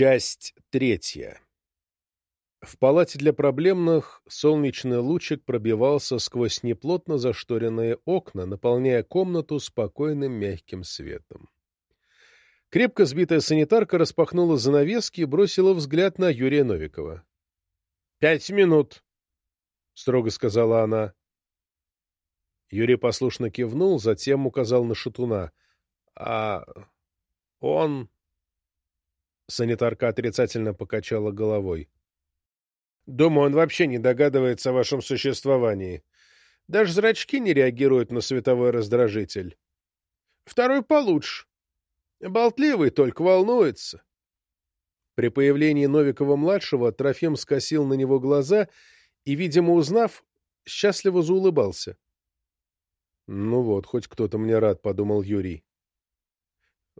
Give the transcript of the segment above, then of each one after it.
Часть третья. В палате для проблемных солнечный лучик пробивался сквозь неплотно зашторенные окна, наполняя комнату спокойным мягким светом. Крепко сбитая санитарка распахнула занавески и бросила взгляд на Юрия Новикова. — Пять минут, — строго сказала она. Юрий послушно кивнул, затем указал на шатуна. — А он... Санитарка отрицательно покачала головой. «Думаю, он вообще не догадывается о вашем существовании. Даже зрачки не реагируют на световой раздражитель. Второй получше. Болтливый, только волнуется». При появлении Новикова-младшего Трофим скосил на него глаза и, видимо, узнав, счастливо заулыбался. «Ну вот, хоть кто-то мне рад», — подумал Юрий.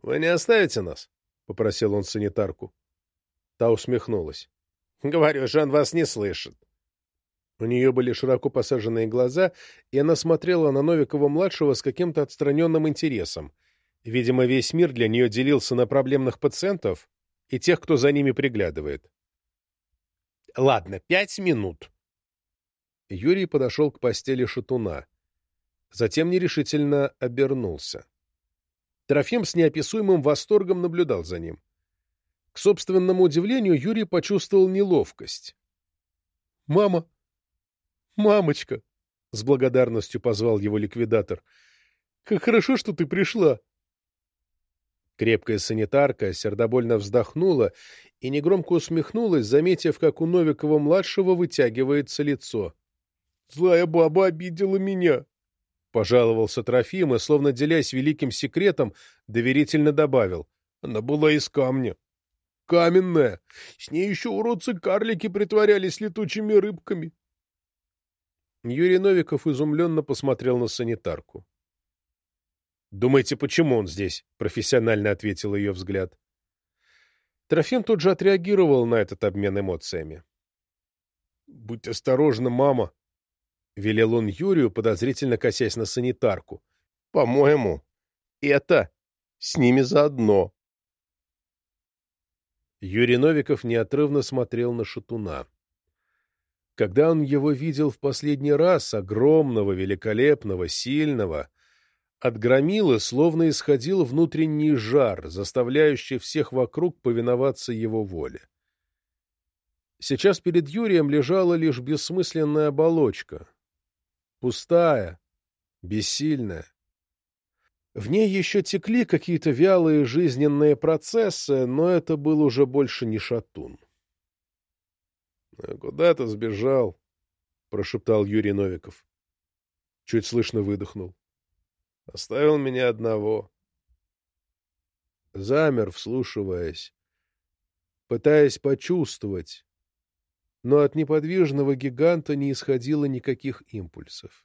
«Вы не оставите нас?» Попросил он санитарку. Та усмехнулась. «Говорю же, он вас не слышит». У нее были широко посаженные глаза, и она смотрела на Новикова-младшего с каким-то отстраненным интересом. Видимо, весь мир для нее делился на проблемных пациентов и тех, кто за ними приглядывает. «Ладно, пять минут». Юрий подошел к постели шатуна. Затем нерешительно обернулся. Трофим с неописуемым восторгом наблюдал за ним. К собственному удивлению Юрий почувствовал неловкость. «Мама! Мамочка!» — с благодарностью позвал его ликвидатор. «Как хорошо, что ты пришла!» Крепкая санитарка сердобольно вздохнула и негромко усмехнулась, заметив, как у Новикова-младшего вытягивается лицо. «Злая баба обидела меня!» — пожаловался Трофим и, словно делясь великим секретом, доверительно добавил. «Она была из камня. Каменная. С ней еще уродцы-карлики притворялись летучими рыбками». Юрий Новиков изумленно посмотрел на санитарку. «Думаете, почему он здесь?» — профессионально ответил ее взгляд. Трофим тут же отреагировал на этот обмен эмоциями. «Будь осторожна, мама!» — велел он Юрию, подозрительно косясь на санитарку. — По-моему, это с ними заодно. Юрий Новиков неотрывно смотрел на шатуна. Когда он его видел в последний раз, огромного, великолепного, сильного, от громилы словно исходил внутренний жар, заставляющий всех вокруг повиноваться его воле. Сейчас перед Юрием лежала лишь бессмысленная оболочка, пустая, бессильная. В ней еще текли какие-то вялые жизненные процессы, но это был уже больше не шатун. «А — Куда ты сбежал? — прошептал Юрий Новиков. Чуть слышно выдохнул. — Оставил меня одного. Замер, вслушиваясь, пытаясь почувствовать, но от неподвижного гиганта не исходило никаких импульсов.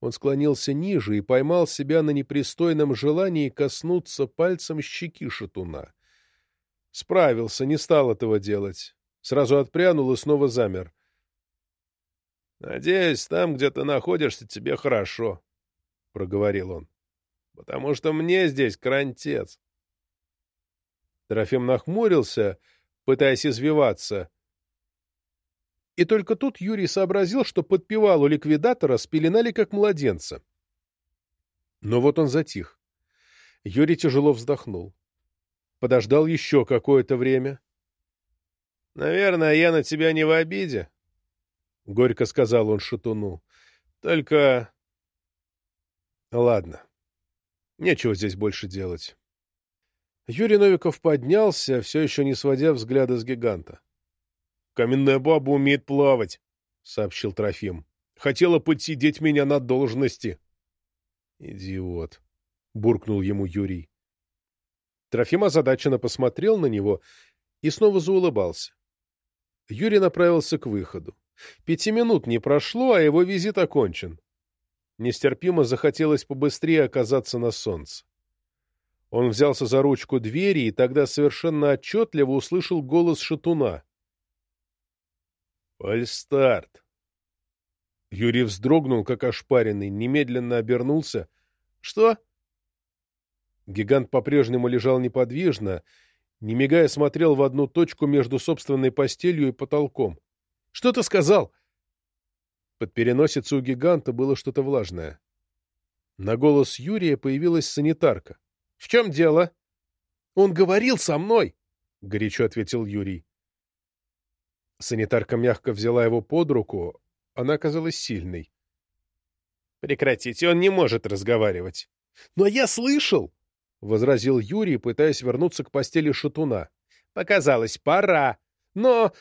Он склонился ниже и поймал себя на непристойном желании коснуться пальцем щеки шатуна. Справился, не стал этого делать. Сразу отпрянул и снова замер. — Надеюсь, там, где ты находишься, тебе хорошо, — проговорил он. — Потому что мне здесь крантец. Трофим нахмурился, пытаясь извиваться — и только тут Юрий сообразил, что подпевал у ликвидатора спеленали как младенца. Но вот он затих. Юрий тяжело вздохнул. Подождал еще какое-то время. — Наверное, я на тебя не в обиде, — горько сказал он шатуну. — Только... — Ладно. Нечего здесь больше делать. Юрий Новиков поднялся, все еще не сводя взгляда с гиганта. Каменная баба умеет плавать, — сообщил Трофим. Хотела подсидеть меня на должности. Идиот, — буркнул ему Юрий. Трофим озадаченно посмотрел на него и снова заулыбался. Юрий направился к выходу. Пяти минут не прошло, а его визит окончен. Нестерпимо захотелось побыстрее оказаться на солнце. Он взялся за ручку двери и тогда совершенно отчетливо услышал голос шатуна. «Фальстарт!» Юрий вздрогнул, как ошпаренный, немедленно обернулся. «Что?» Гигант по-прежнему лежал неподвижно, не мигая смотрел в одну точку между собственной постелью и потолком. «Что ты сказал?» Под переносицей у гиганта было что-то влажное. На голос Юрия появилась санитарка. «В чем дело?» «Он говорил со мной!» — горячо ответил Юрий. Санитарка мягко взяла его под руку. Она оказалась сильной. «Прекратите, он не может разговаривать». «Но я слышал!» — возразил Юрий, пытаясь вернуться к постели шатуна. «Показалось, пора. Но...»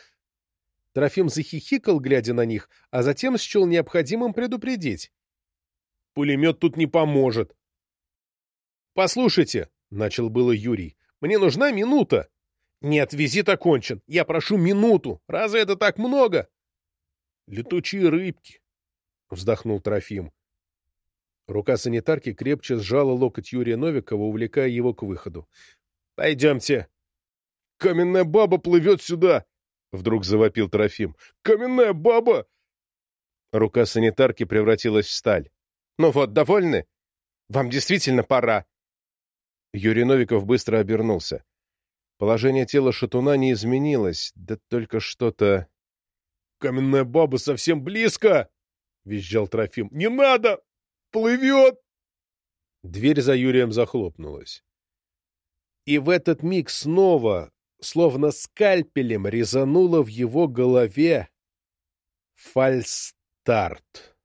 Трофим захихикал, глядя на них, а затем счел необходимым предупредить. «Пулемет тут не поможет». «Послушайте», — начал было Юрий, — «мне нужна минута». «Нет, визит окончен. Я прошу минуту. Разве это так много?» «Летучие рыбки», — вздохнул Трофим. Рука санитарки крепче сжала локоть Юрия Новикова, увлекая его к выходу. «Пойдемте!» «Каменная баба плывет сюда!» — вдруг завопил Трофим. «Каменная баба!» Рука санитарки превратилась в сталь. «Ну вот, довольны? Вам действительно пора!» Юрий Новиков быстро обернулся. Положение тела шатуна не изменилось, да только что-то... «Каменная баба совсем близко!» — визжал Трофим. «Не надо! Плывет!» Дверь за Юрием захлопнулась. И в этот миг снова, словно скальпелем, резануло в его голове фальстарт.